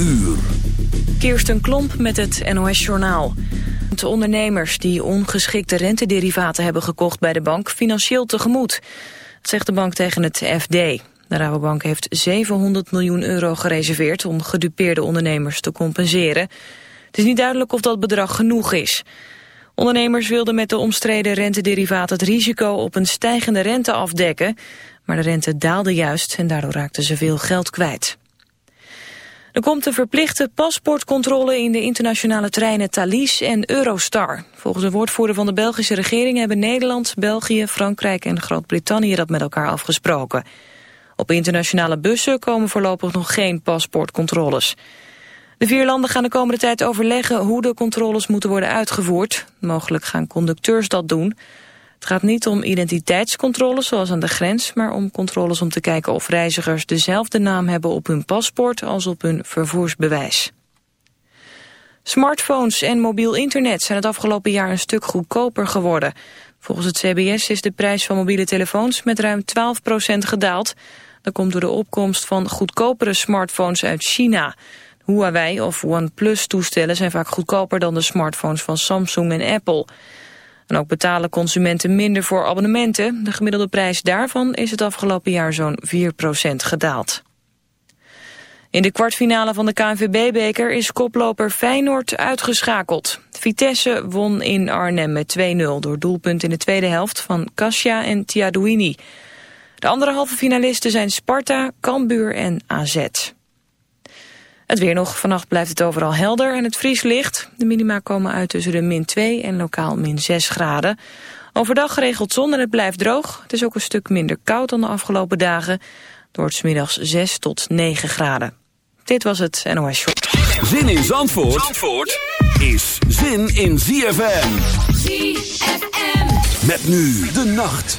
uur. Kirsten Klomp met het NOS-journaal. De ondernemers die ongeschikte rentederivaten hebben gekocht bij de bank financieel tegemoet. Dat zegt de bank tegen het FD. De Rabobank heeft 700 miljoen euro gereserveerd om gedupeerde ondernemers te compenseren. Het is niet duidelijk of dat bedrag genoeg is. Ondernemers wilden met de omstreden rentederivaat het risico op een stijgende rente afdekken. Maar de rente daalde juist en daardoor raakten ze veel geld kwijt. Er komt een verplichte paspoortcontrole in de internationale treinen Thalys en Eurostar. Volgens een woordvoerder van de Belgische regering hebben Nederland, België, Frankrijk en Groot-Brittannië dat met elkaar afgesproken. Op internationale bussen komen voorlopig nog geen paspoortcontroles. De vier landen gaan de komende tijd overleggen hoe de controles moeten worden uitgevoerd. Mogelijk gaan conducteurs dat doen. Het gaat niet om identiteitscontroles zoals aan de grens, maar om controles om te kijken of reizigers dezelfde naam hebben op hun paspoort als op hun vervoersbewijs. Smartphones en mobiel internet zijn het afgelopen jaar een stuk goedkoper geworden. Volgens het CBS is de prijs van mobiele telefoons met ruim 12% gedaald. Dat komt door de opkomst van goedkopere smartphones uit China. Huawei of OnePlus toestellen zijn vaak goedkoper dan de smartphones van Samsung en Apple. En ook betalen consumenten minder voor abonnementen. De gemiddelde prijs daarvan is het afgelopen jaar zo'n 4% gedaald. In de kwartfinale van de KNVB-beker is koploper Feyenoord uitgeschakeld. Vitesse won in Arnhem met 2-0 door doelpunt in de tweede helft van Kasia en Tiadouini. De andere halve finalisten zijn Sparta, Cambuur en AZ. Het weer nog. Vannacht blijft het overal helder en het vries licht. De minima komen uit tussen de min 2 en lokaal min 6 graden. Overdag geregeld zon en het blijft droog. Het is ook een stuk minder koud dan de afgelopen dagen. Door het middags 6 tot 9 graden. Dit was het NOS Show. Zin in Zandvoort, Zandvoort is zin in ZFM. ZFM. Met nu de nacht.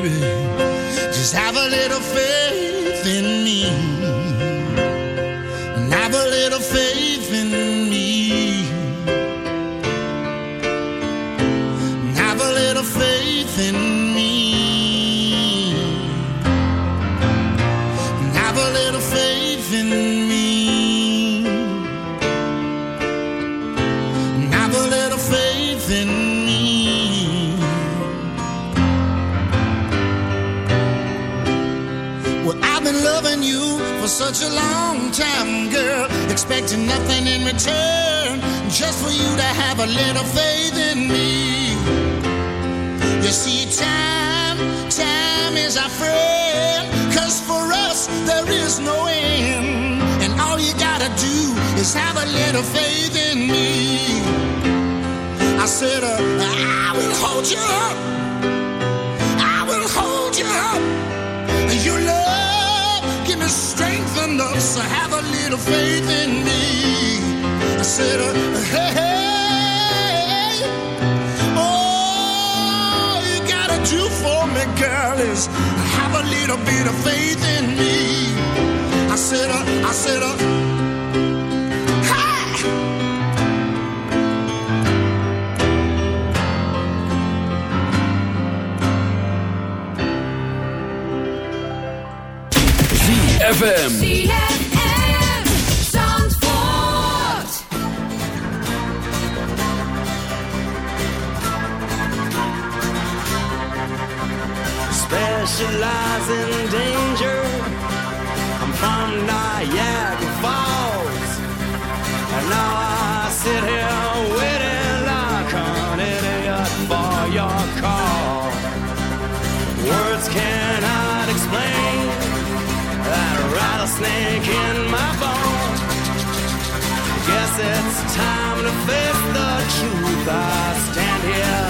baby. little bit of faith in it's time to face the truth. I stand here.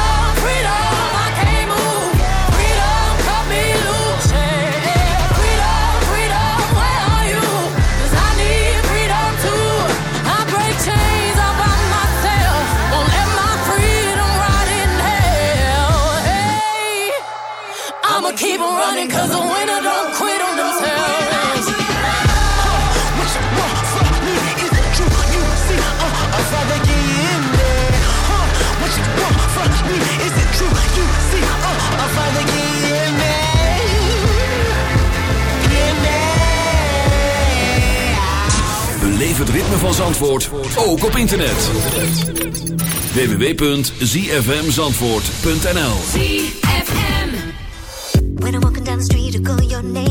het ritme van Zandvoort ook op internet. www.zfmzandvoort.nl When I'm walking down the street, I call your name.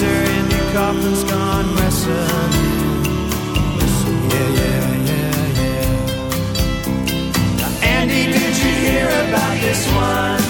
splinter in your coffin's gone wrestling. Yeah, yeah, yeah, yeah. Now, Andy, did you hear about this one?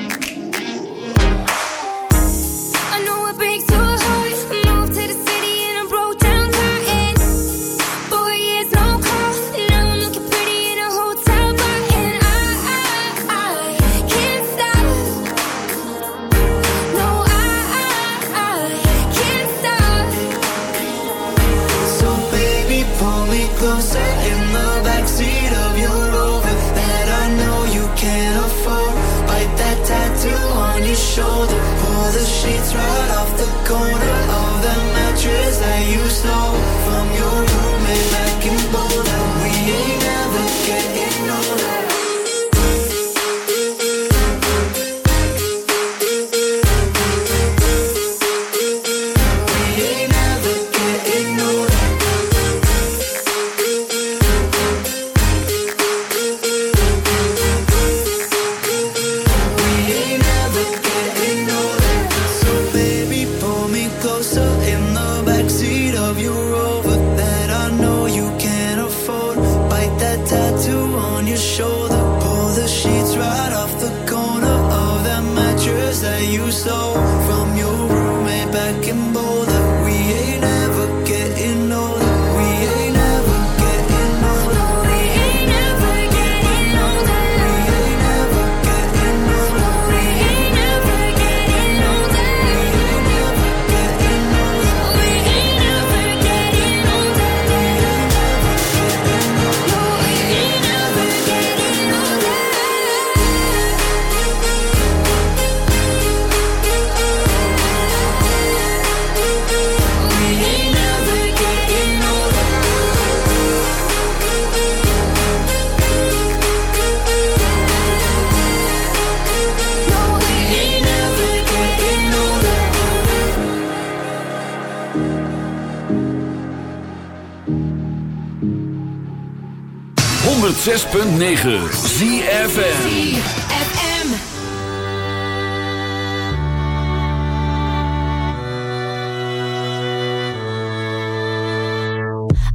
106.9 ZFM. FM.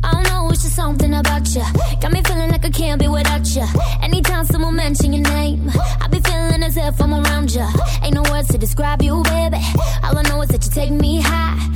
I know, it's just something about you. Got me feeling like I can't be without you. Anytime someone your name, I be feeling as if I'm around you. Ain't no words to describe you, baby. All I know is that you take me high.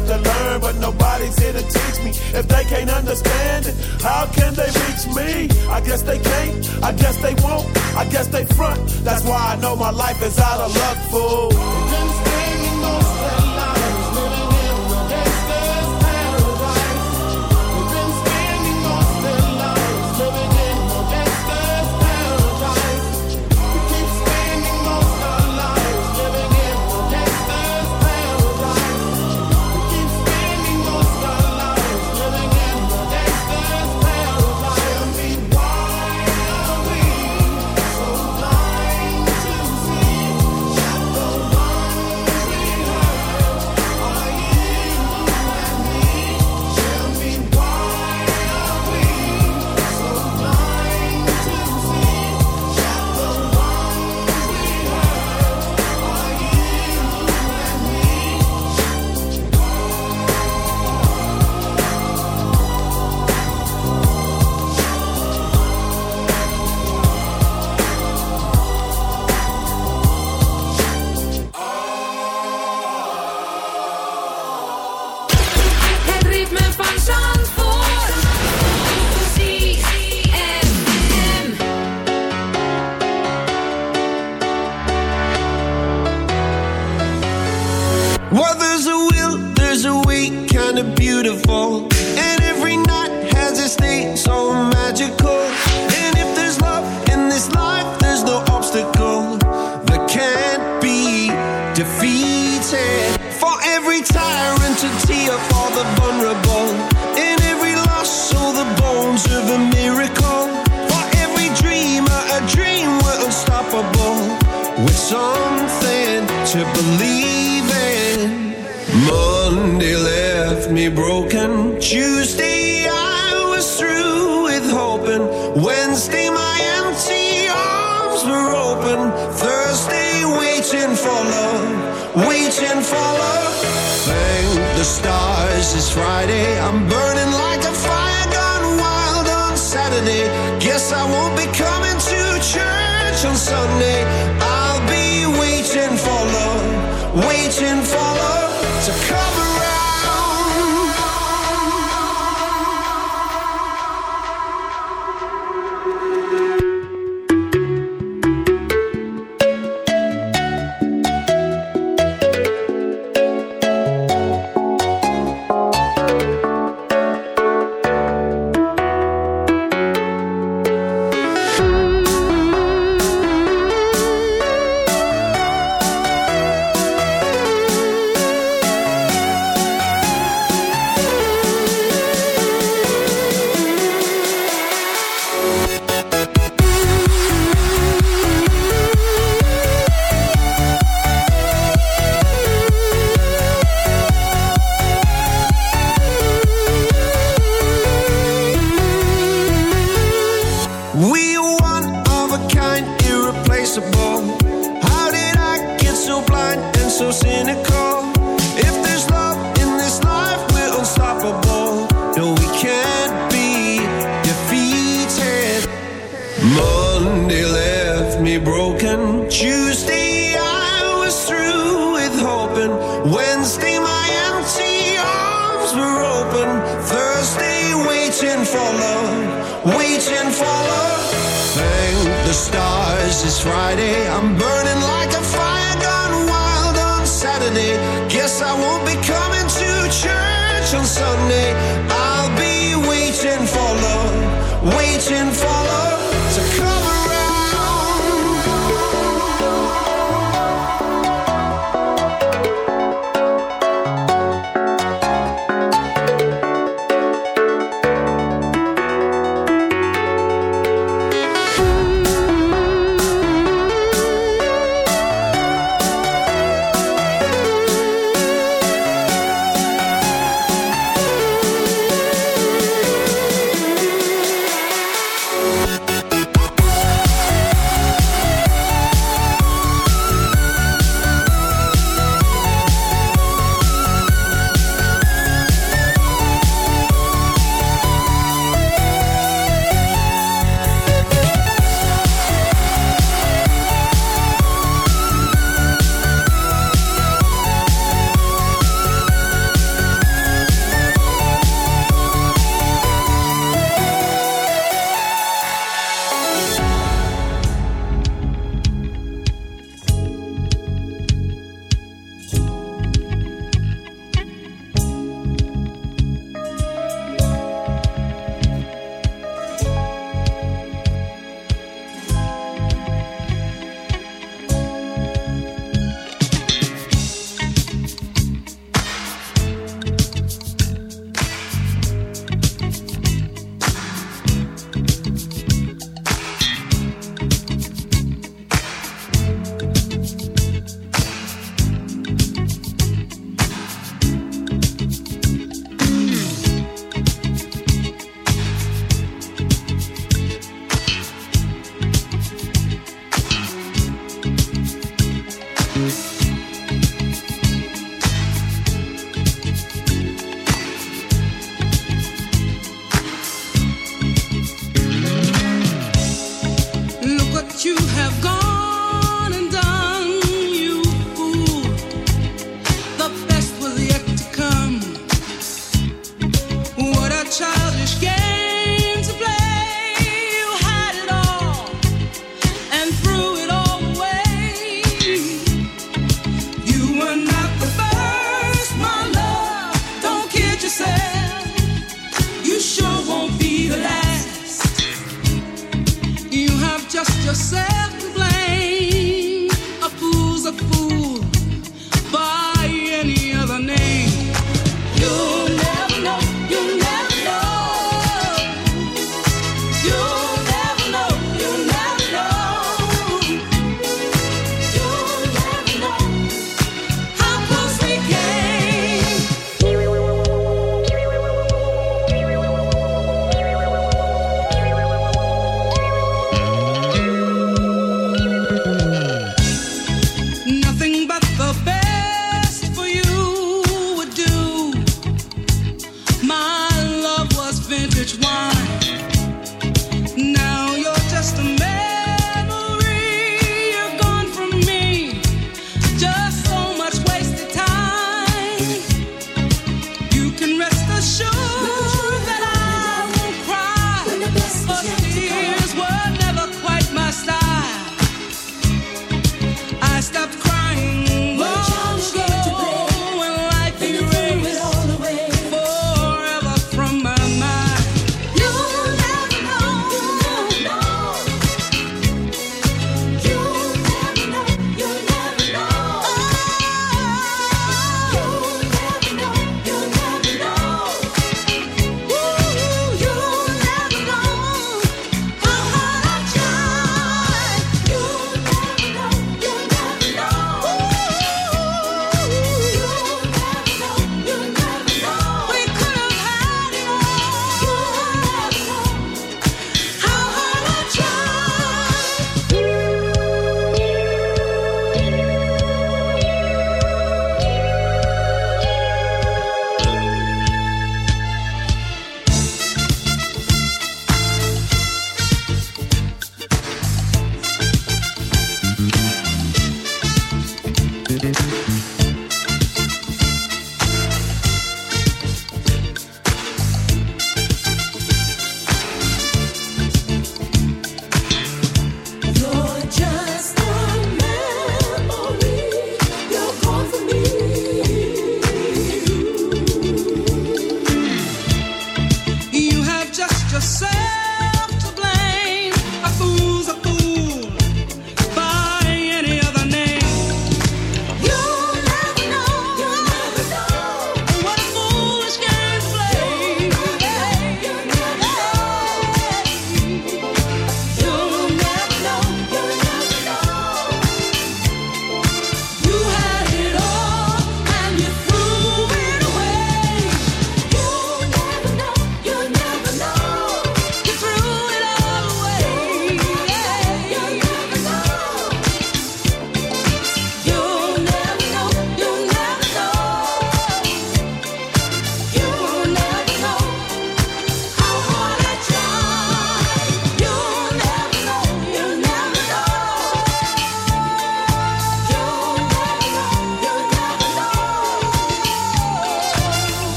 got to learn, but nobody's here to teach me. If they can't understand it, how can they reach me? I guess they can't, I guess they won't, I guess they front. That's why I know my life is out of luck, fool. Beautiful. It's Friday. I'm burning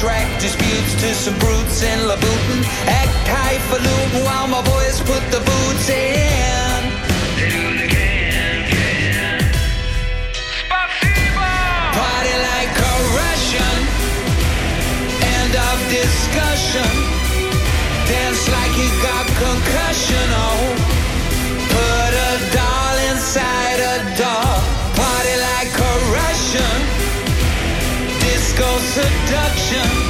contract disputes to some brutes in Louboutin. Act highfalutin while my boys put the boots in. Party like a Russian. End of discussion. Dance like you got concussion. Oh, put a doll inside. seduction.